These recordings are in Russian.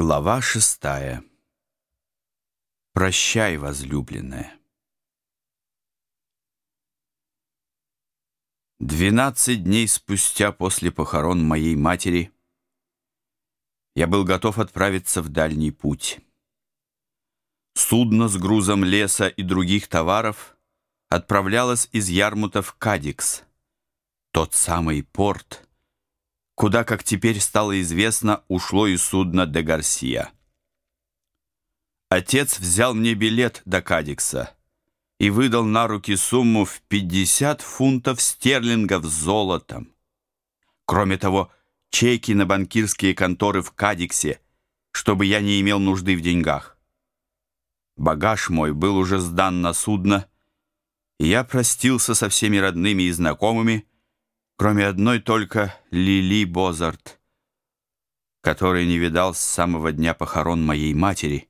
Глава шестая. Прощай, возлюбленная. Двенадцать дней спустя после похорон моей матери я был готов отправиться в дальний путь. Судно с грузом леса и других товаров отправлялось из Ярмута в Кадикс, тот самый порт, куда, как теперь стало известно, ушло и судно де Гарсия. Отец взял мне билет до Кадикса и выдал на руки сумму в 50 фунтов стерлингов золотом. Кроме того, чеки на банкирские конторы в Кадиксе, чтобы я не имел нужды в деньгах. Багаж мой был уже сдан на судно, и я простился со всеми родными и знакомыми, кроме одной только Лили Бозарт, которой не видал с самого дня похорон моей матери,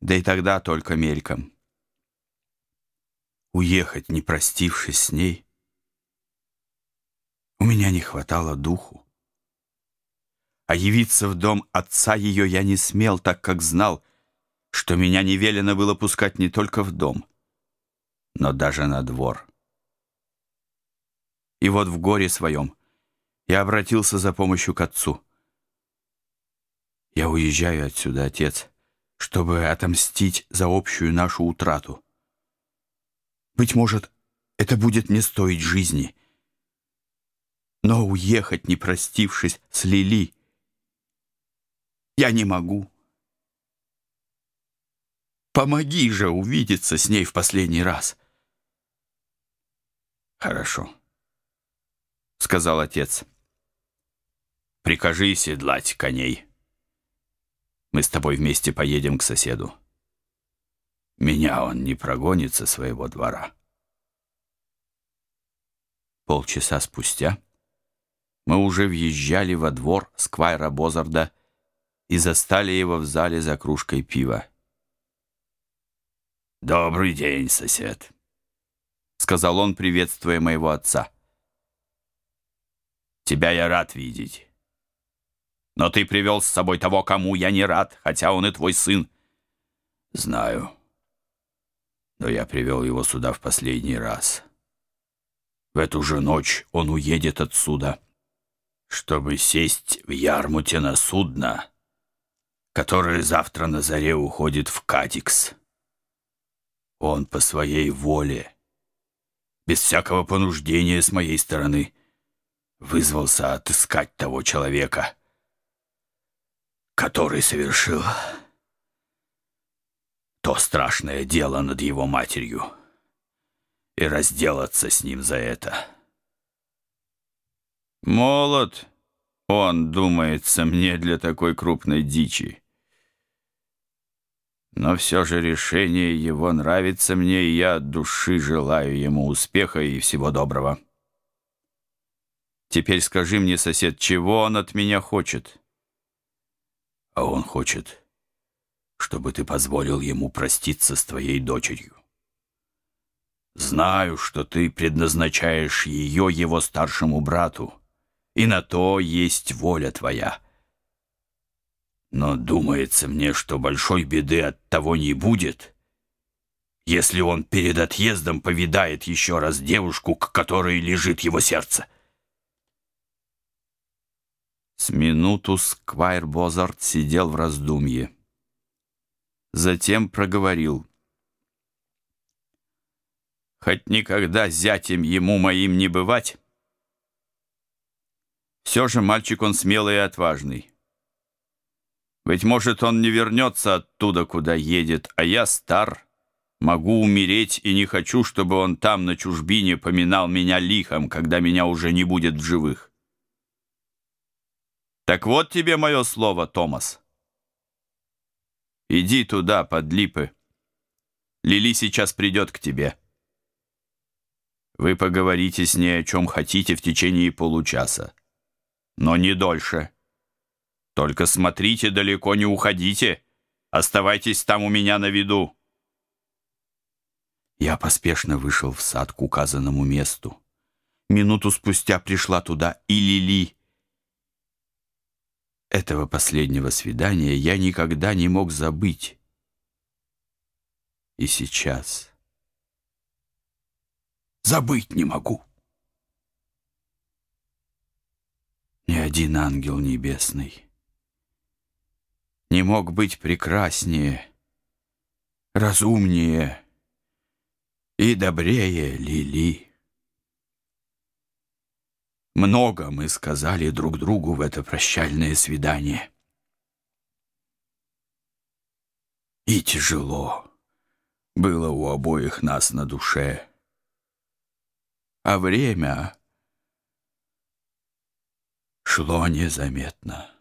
да и тогда только мельком. Уехать, не простившись с ней, у меня не хватало духу. А явиться в дом отца ее я не смел, так как знал, что меня не велено было пускать не только в дом, но даже на двор. И вот в горе своем я обратился за помощью к отцу. Я уезжаю отсюда, отец, чтобы отомстить за общую нашу утрату. Быть может, это будет не стоить жизни. Но уехать, не простившись с Лили, я не могу. Помоги же увидеться с ней в последний раз. Хорошо сказал отец. «Прикажи седлать коней. Мы с тобой вместе поедем к соседу. Меня он не прогонит со своего двора». Полчаса спустя мы уже въезжали во двор Сквайра Бозарда и застали его в зале за кружкой пива. «Добрый день, сосед», — сказал он, приветствуя моего отца. Тебя я рад видеть. Но ты привел с собой того, кому я не рад, хотя он и твой сын. Знаю. Но я привел его сюда в последний раз. В эту же ночь он уедет отсюда, чтобы сесть в Ярмуте на судно, которое завтра на заре уходит в Катикс. Он по своей воле, без всякого понуждения с моей стороны, вызвался отыскать того человека, который совершил то страшное дело над его матерью, и разделаться с ним за это. Молод он, думается мне, для такой крупной дичи. Но все же решение его нравится мне, и я от души желаю ему успеха и всего доброго. Теперь скажи мне, сосед, чего он от меня хочет? А он хочет, чтобы ты позволил ему проститься с твоей дочерью. Знаю, что ты предназначаешь ее его старшему брату, и на то есть воля твоя. Но думается мне, что большой беды от того не будет, если он перед отъездом повидает еще раз девушку, к которой лежит его сердце. С минуту Сквайр Бозарт сидел в раздумье. Затем проговорил. «Хоть никогда зятем ему моим не бывать, все же мальчик он смелый и отважный. Быть может, он не вернется оттуда, куда едет, а я стар, могу умереть и не хочу, чтобы он там, на чужбине, поминал меня лихом, когда меня уже не будет в живых. Так вот тебе мое слово, Томас. Иди туда, под липы. Лили сейчас придет к тебе. Вы поговорите с ней о чем хотите в течение получаса. Но не дольше. Только смотрите, далеко не уходите. Оставайтесь там у меня на виду. Я поспешно вышел в сад к указанному месту. Минуту спустя пришла туда и Лили, этого последнего свидания я никогда не мог забыть. И сейчас забыть не могу. Ни один ангел небесный не мог быть прекраснее, разумнее и добрее Лили. Много мы сказали друг другу в это прощальное свидание. И тяжело было у обоих нас на душе. А время шло незаметно.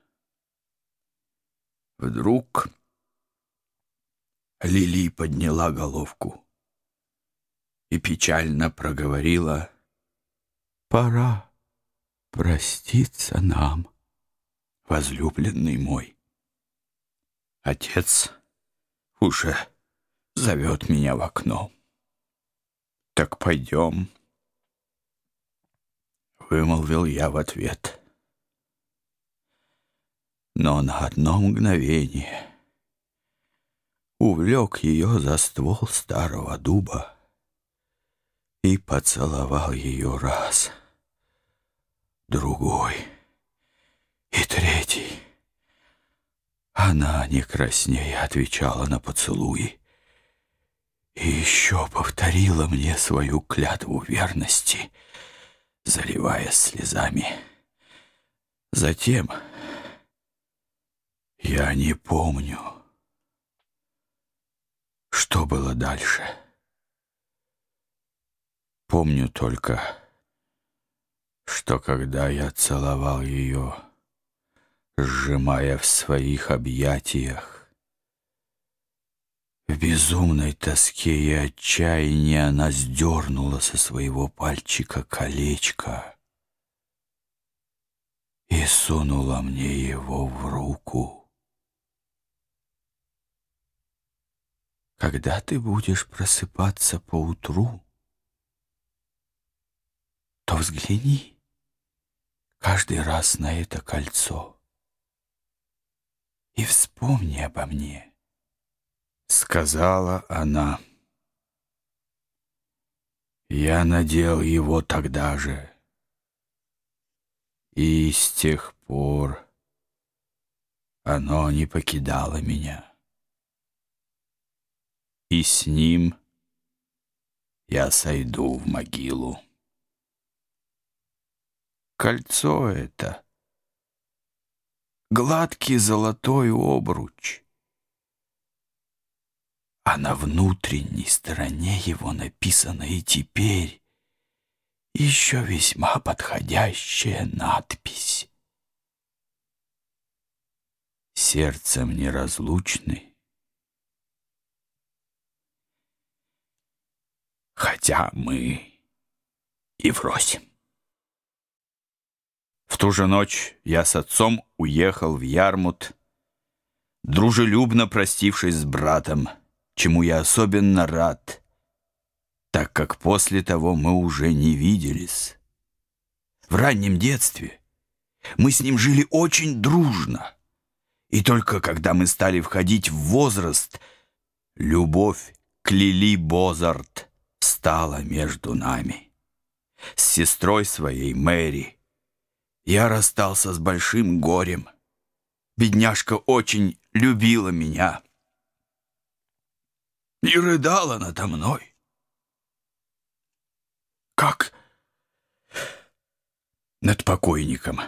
Вдруг Лили подняла головку и печально проговорила «Пора» проститься нам, возлюбленный мой. Отец уже зовет меня в окно. Так пойдем, вымолвил я в ответ. Но на одно мгновение увлек ее за ствол старого дуба и поцеловал ее раз — другой и третий. Она, не краснея, отвечала на поцелуи и еще повторила мне свою клятву верности, заливаясь слезами. Затем я не помню, что было дальше. Помню только что когда я целовал ее, сжимая в своих объятиях, в безумной тоске и отчаянии она сдернула со своего пальчика колечко и сунула мне его в руку. Когда ты будешь просыпаться поутру, то взгляни каждый раз на это кольцо. И вспомни обо мне, — сказала она. Я надел его тогда же, и с тех пор оно не покидало меня. И с ним я сойду в могилу. Кольцо это — гладкий золотой обруч, а на внутренней стороне его написана и теперь еще весьма подходящая надпись. Сердцем неразлучны, хотя мы и врозь. В ту же ночь я с отцом уехал в Ярмут, дружелюбно простившись с братом, чему я особенно рад, так как после того мы уже не виделись. В раннем детстве мы с ним жили очень дружно, и только когда мы стали входить в возраст, любовь к Лили Бозарт стала между нами. С сестрой своей Мэри — я расстался с большим горем. Бедняжка очень любила меня и рыдала надо мной. Как над покойником.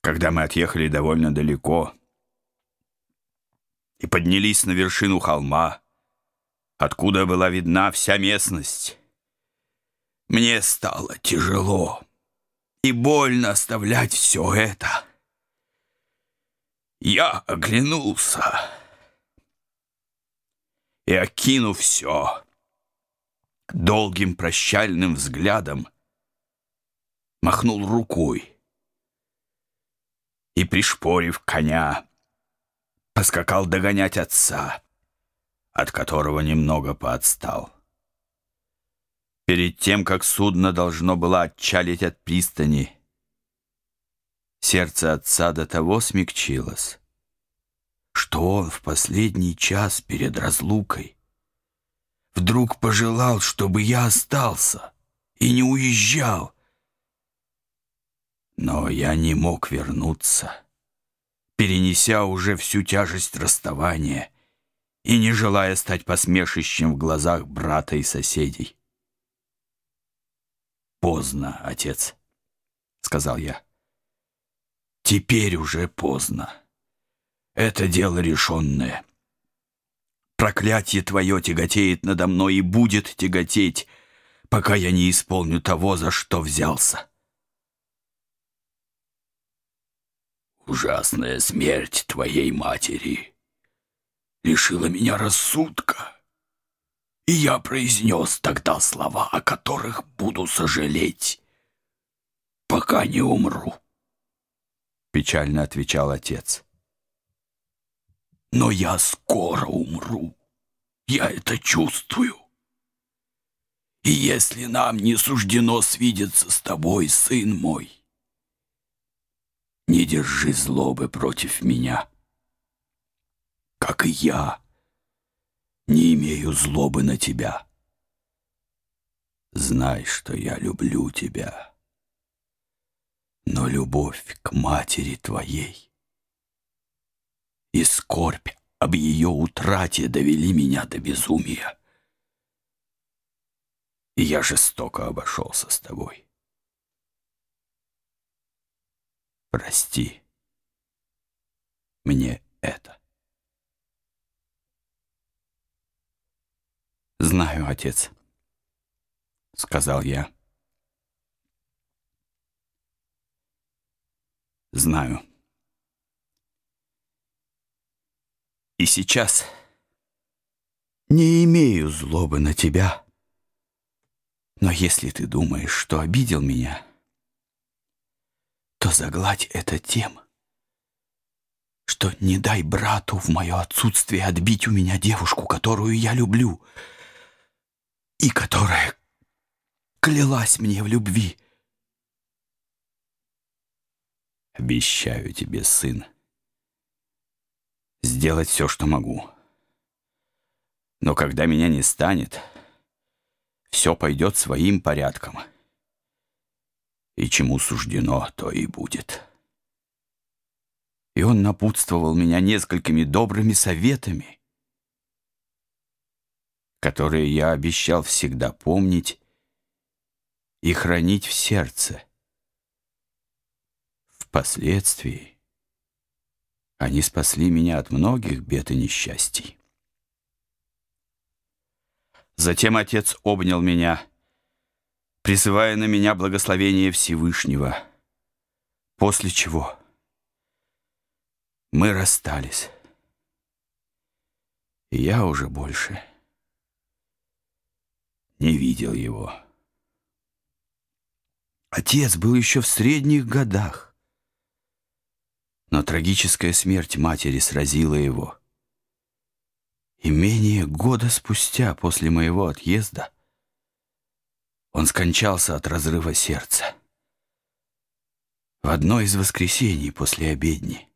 Когда мы отъехали довольно далеко и поднялись на вершину холма, откуда была видна вся местность, мне стало тяжело и больно оставлять все это. Я оглянулся и, окинув все, долгим прощальным взглядом махнул рукой и, пришпорив коня, поскакал догонять отца, от которого немного поотстал. Перед тем, как судно должно было отчалить от пристани, Сердце отца до того смягчилось, что он в последний час перед разлукой вдруг пожелал, чтобы я остался и не уезжал. Но я не мог вернуться, перенеся уже всю тяжесть расставания и не желая стать посмешищем в глазах брата и соседей. «Поздно, отец», — сказал я. «Теперь уже поздно. Это дело решенное. Проклятие твое тяготеет надо мной и будет тяготеть, пока я не исполню того, за что взялся». «Ужасная смерть твоей матери лишила меня рассудка» и я произнес тогда слова, о которых буду сожалеть, пока не умру. Печально отвечал отец. Но я скоро умру. Я это чувствую. И если нам не суждено свидеться с тобой, сын мой, не держи злобы против меня, как и я не имею злобы на тебя. Знай, что я люблю тебя, но любовь к матери твоей и скорбь об ее утрате довели меня до безумия. И я жестоко обошелся с тобой. Прости мне это. «Знаю, отец», — сказал я. «Знаю. И сейчас не имею злобы на тебя. Но если ты думаешь, что обидел меня, то загладь это тем, что не дай брату в мое отсутствие отбить у меня девушку, которую я люблю» и которая клялась мне в любви. Обещаю тебе, сын, сделать все, что могу. Но когда меня не станет, все пойдет своим порядком. И чему суждено, то и будет. И он напутствовал меня несколькими добрыми советами — которые я обещал всегда помнить и хранить в сердце. Впоследствии они спасли меня от многих бед и несчастий. Затем отец обнял меня, призывая на меня благословение Всевышнего, после чего мы расстались. И я уже больше не видел его. Отец был еще в средних годах, но трагическая смерть матери сразила его. И менее года спустя после моего отъезда он скончался от разрыва сердца. В одно из воскресений после обедни.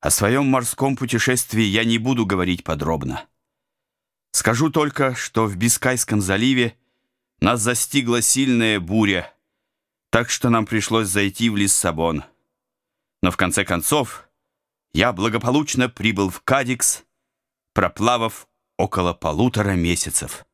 О своем морском путешествии я не буду говорить подробно. Скажу только, что в Бискайском заливе нас застигла сильная буря, так что нам пришлось зайти в Лиссабон. Но в конце концов я благополучно прибыл в Кадикс, проплавав около полутора месяцев.